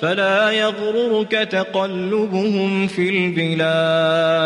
فلا يغررك تقلبهم في البلاد.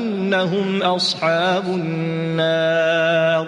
أنهم أصحاب النار.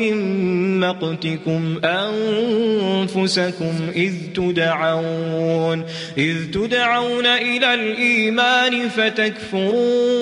مقتكم أنفسكم إذ تدعون إذ تدعون إلى الإيمان فتكفرون.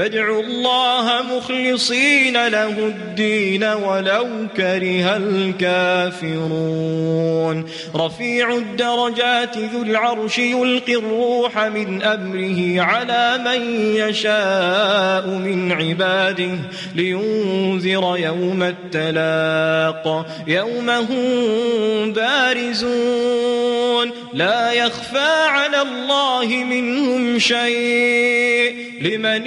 فادعوا الله مخلصين له الدين ولو كره الكافرون. رفيع الدرجات ذو العرش يلقي الروح من أمره على من يشاء من عباده لينذر يوم التلاق. يوم هم بارزون. لا يخفى على الله منهم شيء. لمن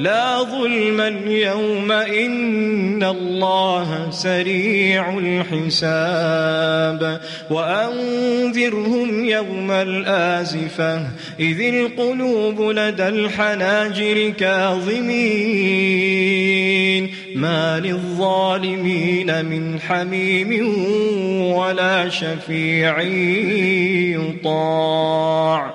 لا ظلم اليوم إن الله سريع الحساب. وأنذرهم يوم الآزفة إذ القلوب لدى الحناجر كاظمين. ما للظالمين من حميم ولا شفيع يطاع.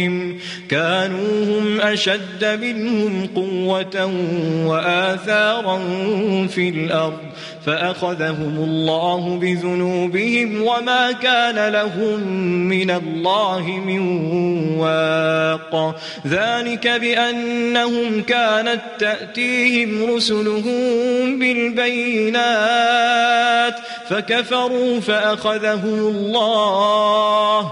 كانوا هم أشد منهم قوة وآثارا في الأرض. فأخذهم الله بذنوبهم وما كان لهم من الله من واق. ذلك بأنهم كانت تأتيهم رسلهم بالبينات. فكفروا فأخذهم الله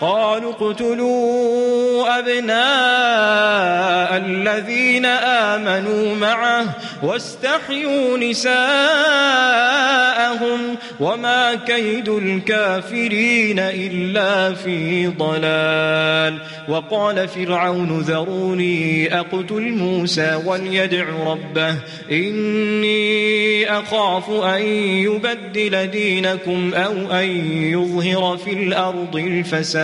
قالوا اقتلوا أبناء الذين آمنوا معه واستحيوا نساءهم وما كيد الكافرين إلا في ضلال. وقال فرعون ذروني أقتل موسى وليدع ربه إني أخاف أن يبدل دينكم أو أن يظهر في الأرض الفساد.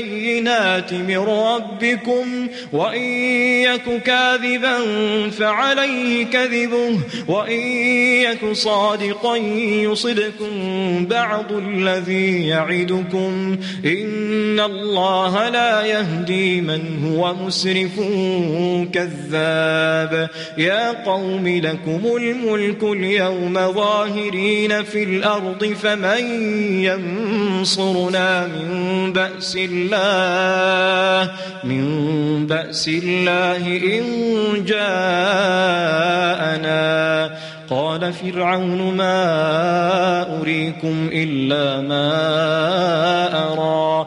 بالبينات من ربكم وإن يك كاذبا فعليه كذبه وإن يك صادقا يصدكم بعض الذي يعدكم إن الله لا يهدي من هو مسرف كذاب يا قوم لكم الملك اليوم ظاهرين في الأرض فمن ينصرنا من بأس الله من بأس الله إن جاءنا. قال فرعون ما أريكم إلا ما أرى.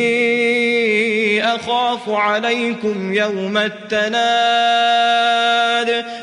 أخاف عليكم يوم التناد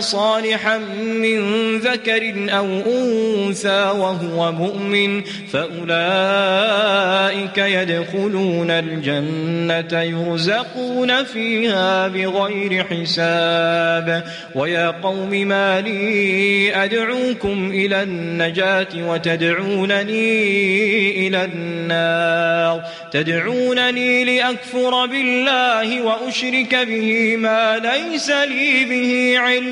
صالحا من ذكر أو أنثى وهو مؤمن فأولئك يدخلون الجنة يرزقون فيها بغير حساب ويا قوم ما لي أدعوكم إلى النجاة وتدعونني إلى النار تدعونني لأكفر بالله وأشرك به ما ليس لي به علم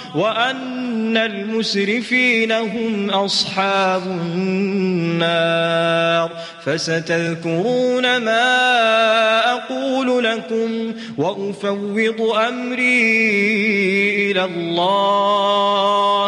وأن المسرفين هم أصحاب النار. فستذكرون ما أقول لكم وأفوض أمري إلى الله.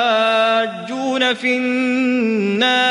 يتحاجون في النار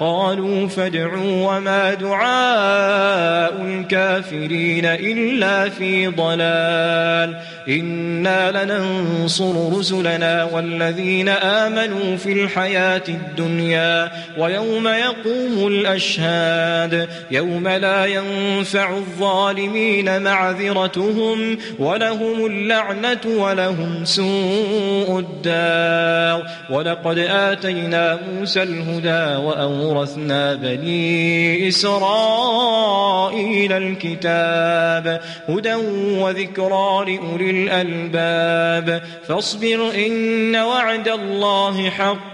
قالوا فادعوا وما دعاء الكافرين إلا في ضلال. إنا لننصر رسلنا والذين آمنوا في الحياة الدنيا ويوم يقوم الأشهاد. يوم لا ينفع الظالمين معذرتهم ولهم اللعنة ولهم سوء الدار. ولقد آتينا موسى الهدى وأورثنا بني إسرائيل الكتاب هدى وذكرى لأولي الألباب فاصبر إن وعد الله حق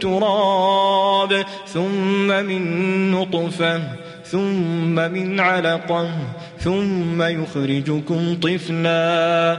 تراب ثم من نطفة ثم من علقة ثم يخرجكم طفلا.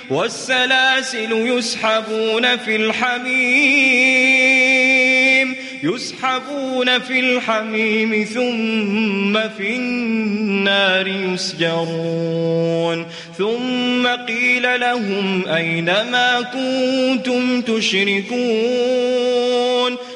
والسلاسل يسحبون في الحميم يسحبون في الحميم ثم في النار يسجرون. ثم قيل لهم أين ما كنتم تشركون؟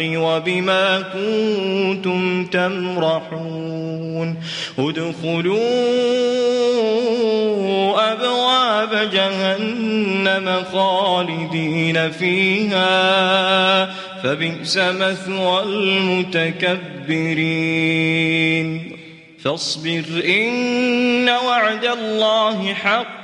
وبما كنتم تمرحون ادخلوا أبواب جهنم خالدين فيها فبئس مثوى المتكبرين فاصبر إن وعد الله حق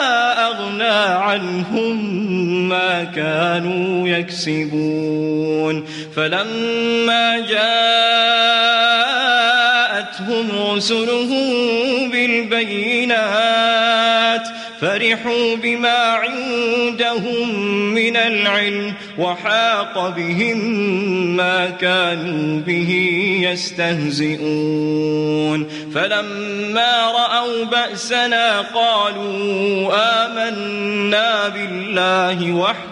عنهم ما كانوا يكسبون. فلما جاءتهم رسلهم بالبينات فرحوا بما عندهم من العلم. وحاق بهم ما كانوا به يستهزئون. فلما رأوا بأسنا قالوا آمنا بالله وحده